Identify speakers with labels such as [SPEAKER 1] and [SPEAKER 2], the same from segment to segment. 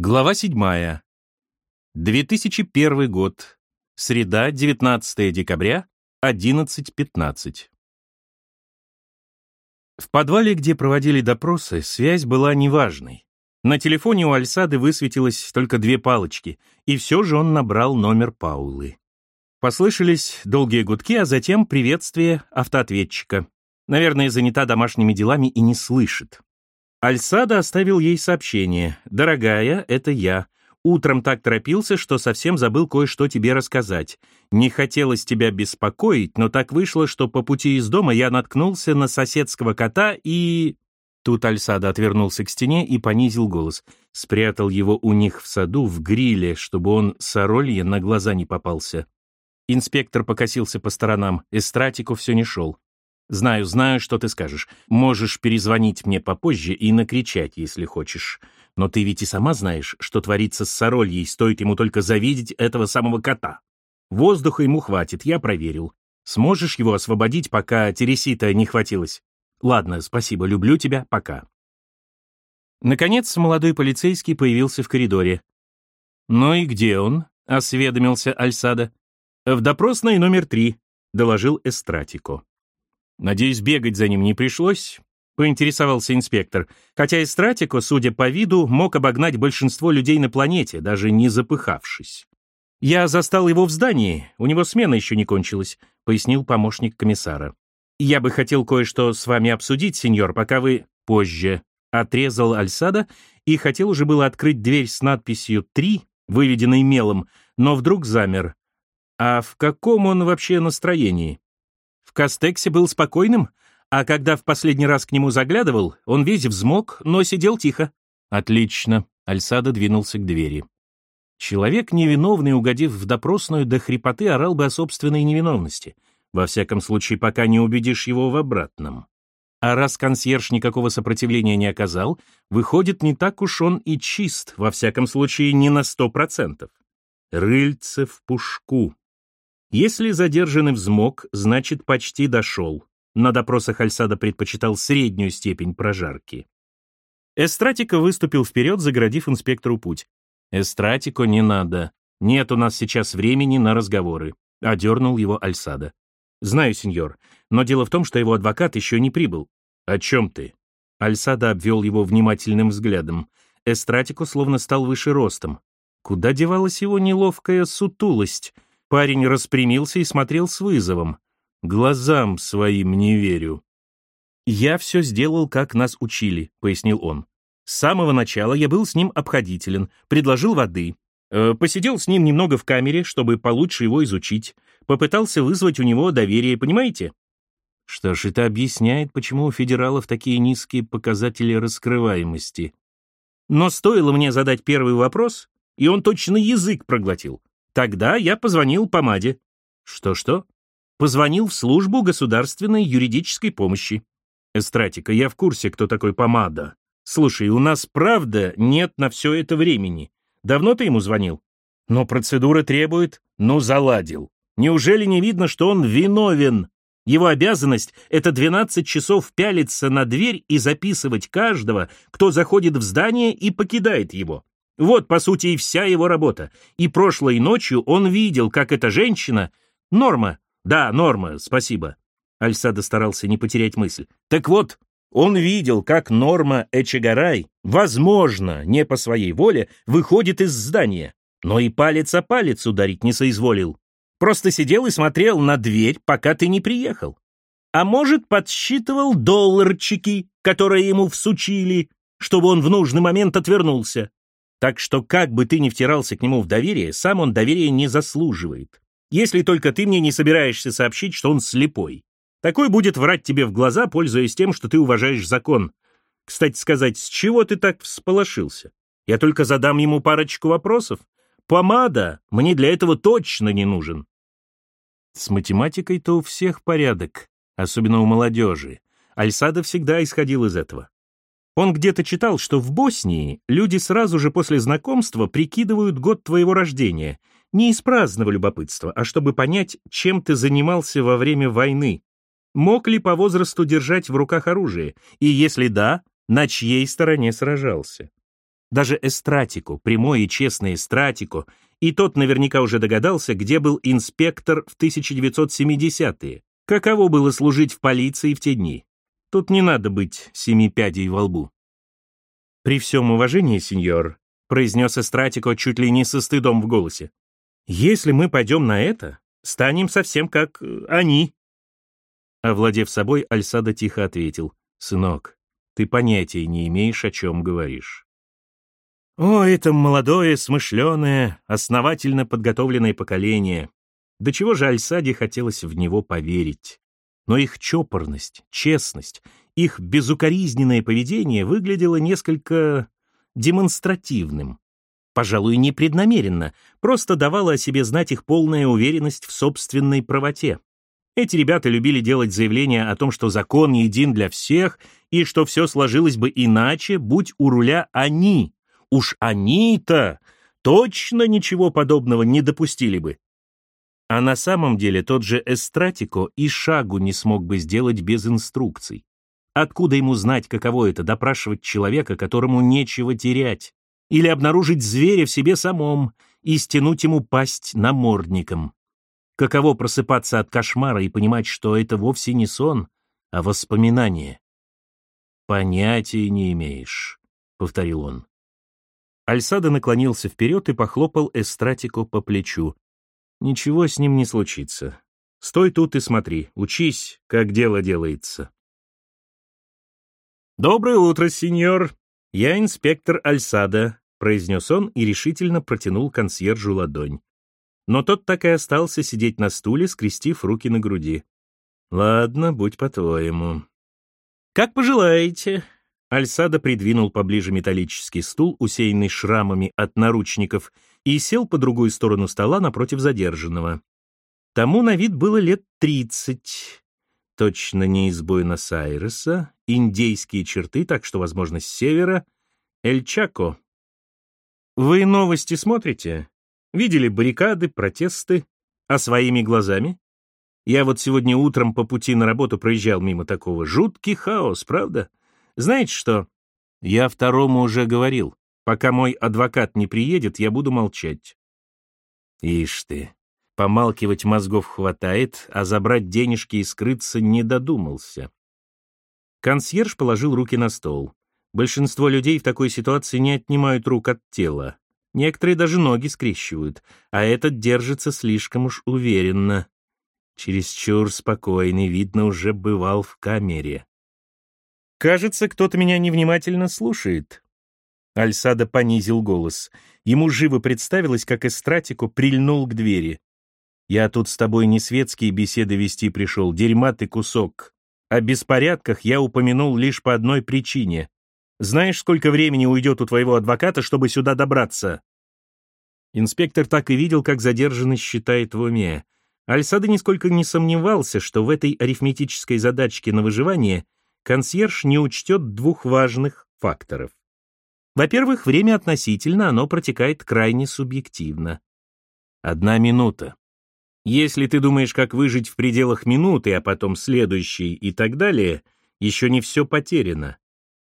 [SPEAKER 1] Глава 7. 2001 год. Среда, 19 декабря, 11.15. В подвале, где проводили допросы, связь была неважной. На телефоне у Альсады высветилось только две палочки, и все же он набрал номер Паулы. Послышались долгие гудки, а затем приветствие автоответчика. Наверное, занята домашними делами и не слышит. Альсада оставил ей сообщение. «Дорогая, это я. Утром так торопился, что совсем забыл кое-что тебе рассказать. Не хотелось тебя беспокоить, но так вышло, что по пути из дома я наткнулся на соседского кота и...» Тут Альсада отвернулся к стене и понизил голос. Спрятал его у них в саду в гриле, чтобы он с оролья на глаза не попался. Инспектор покосился по сторонам. Эстратику все не шел. Знаю, знаю, что ты скажешь. Можешь перезвонить мне попозже и накричать, если хочешь. Но ты ведь и сама знаешь, что творится с Сорольей, стоит ему только завидеть этого самого кота. Воздуха ему хватит, я проверил. Сможешь его освободить, пока Тересита не хватилось? Ладно, спасибо, люблю тебя, пока. Наконец, молодой полицейский появился в коридоре. «Ну и где он?» — осведомился Альсада. «В допросной номер три», — доложил Эстратико. Надеюсь, бегать за ним не пришлось, поинтересовался инспектор, хотя Эстратико, судя по виду, мог обогнать большинство людей на планете, даже не запыхавшись. «Я застал его в здании, у него смена еще не кончилась», — пояснил помощник комиссара. «Я бы хотел кое-что с вами обсудить, сеньор, пока вы позже», — отрезал Альсада и хотел уже было открыть дверь с надписью «Три», выведенной мелом, но вдруг замер. «А в каком он вообще настроении?» В Кастексе был спокойным, а когда в последний раз к нему заглядывал, он весь взмок, но сидел тихо. Отлично. Альсада двинулся к двери. Человек невиновный, угодив в допросную до хрипоты, орал бы о собственной невиновности. Во всяком случае, пока не убедишь его в обратном. А раз консьерж никакого сопротивления не оказал, выходит, не так уж он и чист, во всяком случае, не на сто процентов. Рыльце в пушку. Если задержанный взмок, значит, почти дошел. На допросах Альсада предпочитал среднюю степень прожарки. Эстратико выступил вперед, заградив инспектору путь. «Эстратико не надо. Нет у нас сейчас времени на разговоры», — одернул его Альсада. «Знаю, сеньор, но дело в том, что его адвокат еще не прибыл». «О чем ты?» Альсада обвел его внимательным взглядом. Эстратико словно стал выше ростом. Куда девалась его неловкая сутулость — Парень распрямился и смотрел с вызовом. «Глазам своим не верю». «Я все сделал, как нас учили», — пояснил он. «С самого начала я был с ним обходителен, предложил воды, э, посидел с ним немного в камере, чтобы получше его изучить, попытался вызвать у него доверие, понимаете?» Что ж, это объясняет, почему у федералов такие низкие показатели раскрываемости. Но стоило мне задать первый вопрос, и он точно язык проглотил. Тогда я позвонил помаде. Что-что? Позвонил в службу государственной юридической помощи. Эстратика, я в курсе, кто такой помада. Слушай, у нас правда нет на все это времени. Давно ты ему звонил? Но процедура требует... Ну, заладил. Неужели не видно, что он виновен? Его обязанность — это 12 часов пялиться на дверь и записывать каждого, кто заходит в здание и покидает его. Вот, по сути, и вся его работа. И прошлой ночью он видел, как эта женщина... Норма. Да, Норма, спасибо. Альсада старался не потерять мысль. Так вот, он видел, как Норма Эчегарай, возможно, не по своей воле, выходит из здания, но и палец о палец ударить не соизволил. Просто сидел и смотрел на дверь, пока ты не приехал. А может, подсчитывал долларчики, которые ему всучили, чтобы он в нужный момент отвернулся. Так что как бы ты ни втирался к нему в доверие, сам он доверия не заслуживает. Если только ты мне не собираешься сообщить, что он слепой. Такой будет врать тебе в глаза, пользуясь тем, что ты уважаешь закон. Кстати сказать, с чего ты так всполошился? Я только задам ему парочку вопросов. Помада мне для этого точно не нужен. С математикой-то у всех порядок, особенно у молодежи. Альсада всегда исходил из этого. Он где-то читал, что в Боснии люди сразу же после знакомства прикидывают год твоего рождения, не из праздного любопытства, а чтобы понять, чем ты занимался во время войны. Мог ли по возрасту держать в руках оружие, и если да, на чьей стороне сражался. Даже Эстратику, прямой и честный Эстратику, и тот наверняка уже догадался, где был инспектор в 1970-е, каково было служить в полиции в те дни. Тут не надо быть семи пядей во лбу. «При всем уважении, сеньор», — произнес Эстратико чуть ли не со стыдом в голосе, «если мы пойдем на это, станем совсем как э, они». Овладев собой, Альсада тихо ответил, «Сынок, ты понятия не имеешь, о чем говоришь». О, это молодое, смышленое, основательно подготовленное поколение. До чего же Альсаде хотелось в него поверить. Но их чопорность, честность, их безукоризненное поведение выглядело несколько демонстративным. Пожалуй, непреднамеренно, просто давала о себе знать их полная уверенность в собственной правоте. Эти ребята любили делать заявления о том, что закон един для всех и что все сложилось бы иначе, будь у руля они, Уж они-то точно ничего подобного не допустили бы. А на самом деле тот же Эстратико и шагу не смог бы сделать без инструкций. Откуда ему знать, каково это допрашивать человека, которому нечего терять, или обнаружить зверя в себе самом и стянуть ему пасть намордником? Каково просыпаться от кошмара и понимать, что это вовсе не сон, а воспоминание? «Понятия не имеешь», — повторил он. Альсада наклонился вперед и похлопал Эстратику по плечу. «Ничего с ним не случится. Стой тут и смотри, учись, как дело делается». «Доброе утро, сеньор. Я инспектор Альсада», — произнес он и решительно протянул консьержу ладонь. Но тот так и остался сидеть на стуле, скрестив руки на груди. «Ладно, будь по-твоему». «Как пожелаете», Альсада придвинул поближе металлический стул, усеянный шрамами от наручников, и сел по другую сторону стола напротив задержанного. Тому на вид было лет тридцать. Точно не из Буэнос-Айреса, индейские черты, так что, возможно, с севера. Эль Чако. Вы новости смотрите? Видели баррикады, протесты? А своими глазами? Я вот сегодня утром по пути на работу проезжал мимо такого. Жуткий хаос, правда? Знаете что? Я второму уже говорил. Пока мой адвокат не приедет, я буду молчать. Ишь ты, помалкивать мозгов хватает, а забрать денежки и скрыться не додумался. Консьерж положил руки на стол. Большинство людей в такой ситуации не отнимают рук от тела. Некоторые даже ноги скрещивают, а этот держится слишком уж уверенно. Чересчур спокойный, видно, уже бывал в камере. «Кажется, кто-то меня невнимательно слушает». Альсада понизил голос. Ему живо представилось, как Эстратику прильнул к двери. «Я тут с тобой не светские беседы вести пришел, дерьма ты кусок. О беспорядках я упомянул лишь по одной причине. Знаешь, сколько времени уйдет у твоего адвоката, чтобы сюда добраться?» Инспектор так и видел, как задержанный считает в уме. Альсада нисколько не сомневался, что в этой арифметической задачке на выживание — консьерж не учтет двух важных факторов. Во-первых, время относительно, оно протекает крайне субъективно. Одна минута. Если ты думаешь, как выжить в пределах минуты, а потом следующей и так далее, еще не все потеряно.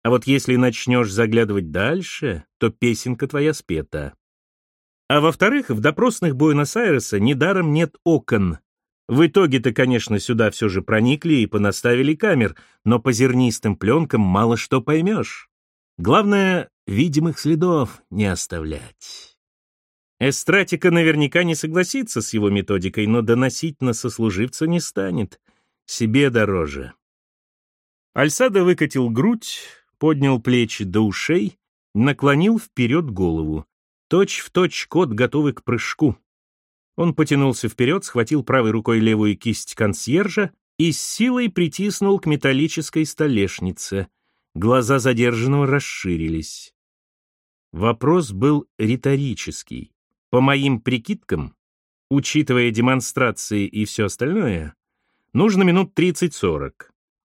[SPEAKER 1] А вот если начнешь заглядывать дальше, то песенка твоя спета. А во-вторых, в допросных Буэнос-Айреса недаром нет окон, в итоге-то, конечно, сюда все же проникли и понаставили камер, но по зернистым пленкам мало что поймешь. Главное, видимых следов не оставлять. Эстратика наверняка не согласится с его методикой, но доносить на сослуживца не станет. Себе дороже. Альсада выкатил грудь, поднял плечи до ушей, наклонил вперед голову. Точь в точь кот, готовый к прыжку. Он потянулся вперед, схватил правой рукой левую кисть консьержа и с силой притиснул к металлической столешнице. Глаза задержанного расширились. Вопрос был риторический. По моим прикидкам, учитывая демонстрации и все остальное, нужно минут 30-40.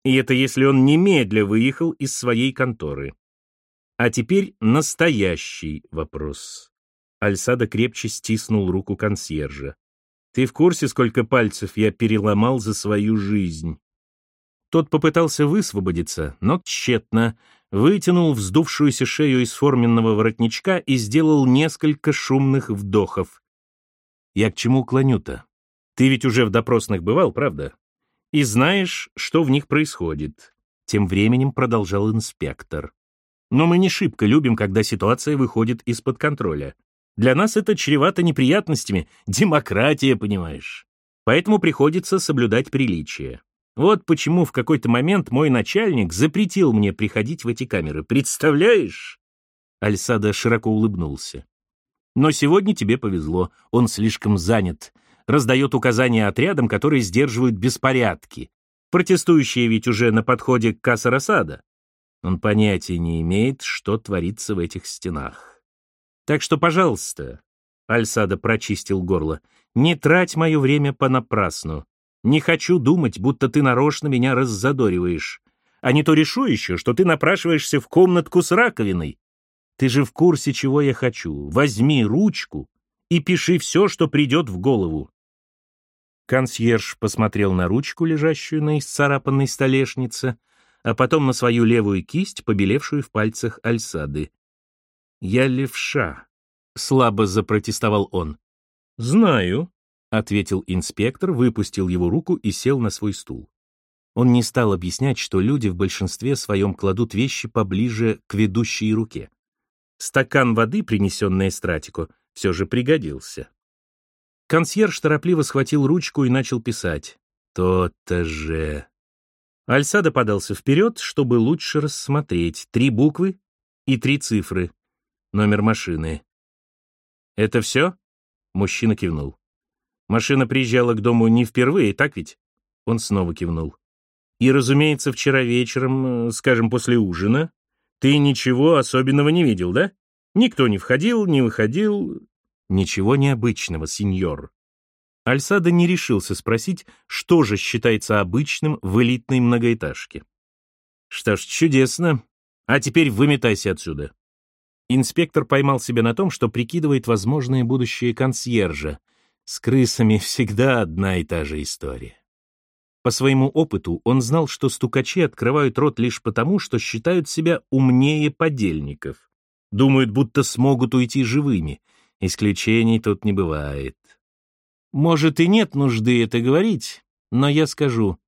[SPEAKER 1] И это если он немедля выехал из своей конторы. А теперь настоящий вопрос. Альсада крепче стиснул руку консьержа. «Ты в курсе, сколько пальцев я переломал за свою жизнь?» Тот попытался высвободиться, но тщетно. Вытянул вздувшуюся шею из форменного воротничка и сделал несколько шумных вдохов. «Я к чему клоню-то? Ты ведь уже в допросных бывал, правда? И знаешь, что в них происходит?» Тем временем продолжал инспектор. «Но мы не шибко любим, когда ситуация выходит из-под контроля. Для нас это чревато неприятностями, демократия, понимаешь. Поэтому приходится соблюдать приличие. Вот почему в какой-то момент мой начальник запретил мне приходить в эти камеры. Представляешь? Альсада широко улыбнулся. Но сегодня тебе повезло, он слишком занят. Раздает указания отрядам, которые сдерживают беспорядки. Протестующие ведь уже на подходе к Касарасада. Он понятия не имеет, что творится в этих стенах. Так что, пожалуйста, Альсада прочистил горло, не трать мое время понапрасну. Не хочу думать, будто ты нарочно меня раззадориваешь. А не то решу еще, что ты напрашиваешься в комнатку с раковиной. Ты же в курсе, чего я хочу. Возьми ручку и пиши все, что придет в голову. Консьерж посмотрел на ручку, лежащую на исцарапанной столешнице, а потом на свою левую кисть, побелевшую в пальцах Альсады. «Я левша», — слабо запротестовал он. «Знаю», — ответил инспектор, выпустил его руку и сел на свой стул. Он не стал объяснять, что люди в большинстве своем кладут вещи поближе к ведущей руке. Стакан воды, принесенный Эстратику, все же пригодился. Консьерж торопливо схватил ручку и начал писать. «То-то же...» Альсада подался вперед, чтобы лучше рассмотреть. Три буквы и три цифры. Номер машины. «Это все?» Мужчина кивнул. Машина приезжала к дому не впервые, так ведь? Он снова кивнул. И, разумеется, вчера вечером, э, скажем, после ужина, ты ничего особенного не видел, да? Никто не входил, не выходил. Ничего необычного, сеньор. Альсада не решился спросить, что же считается обычным в элитной многоэтажке. Что ж, чудесно. А теперь выметайся отсюда. Инспектор поймал себя на том, что прикидывает возможные будущие консьержа, с крысами всегда одна и та же история. По своему опыту он знал, что стукачи открывают рот лишь потому, что считают себя умнее подельников. Думают, будто смогут уйти живыми. Исключений тут не бывает. Может, и нет нужды это говорить, но я скажу.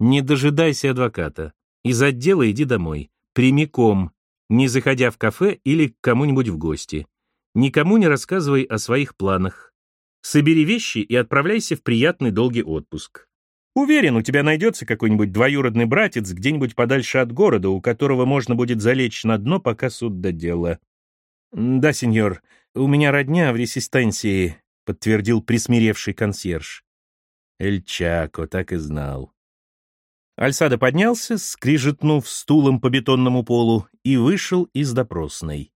[SPEAKER 1] Не дожидайся адвоката. Из отдела иди домой. Прямиком, не заходя в кафе или к кому-нибудь в гости. Никому не рассказывай о своих планах. Собери вещи и отправляйся в приятный долгий отпуск. Уверен, у тебя найдется какой-нибудь двоюродный братец где-нибудь подальше от города, у которого можно будет залечь на дно, пока суд до дела. Да, сеньор, у меня родня в ресистенции, подтвердил присмиревший консьерж. Эль Чако, так и знал. Альсадо поднялся, скрижетнув стулом по бетонному полу, и вышел из допросной.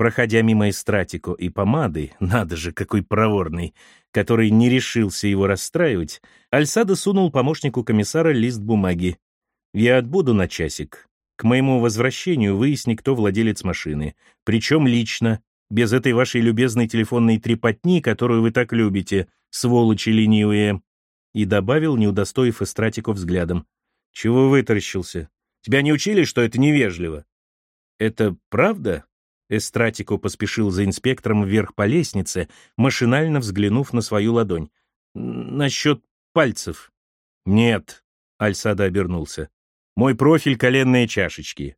[SPEAKER 1] Проходя мимо эстратико и помады, надо же, какой проворный, который не решился его расстраивать, Альсадо сунул помощнику комиссара лист бумаги. «Я отбуду на часик. К моему возвращению выясни, кто владелец машины. Причем лично, без этой вашей любезной телефонной трепотни, которую вы так любите, сволочи ленивые». И добавил, не удостоив эстратико взглядом. «Чего вытаращился? Тебя не учили, что это невежливо?» «Это правда?» Эстратико поспешил за инспектором вверх по лестнице, машинально взглянув на свою ладонь. «Насчет пальцев». «Нет», — Альсада обернулся. «Мой профиль — коленные чашечки.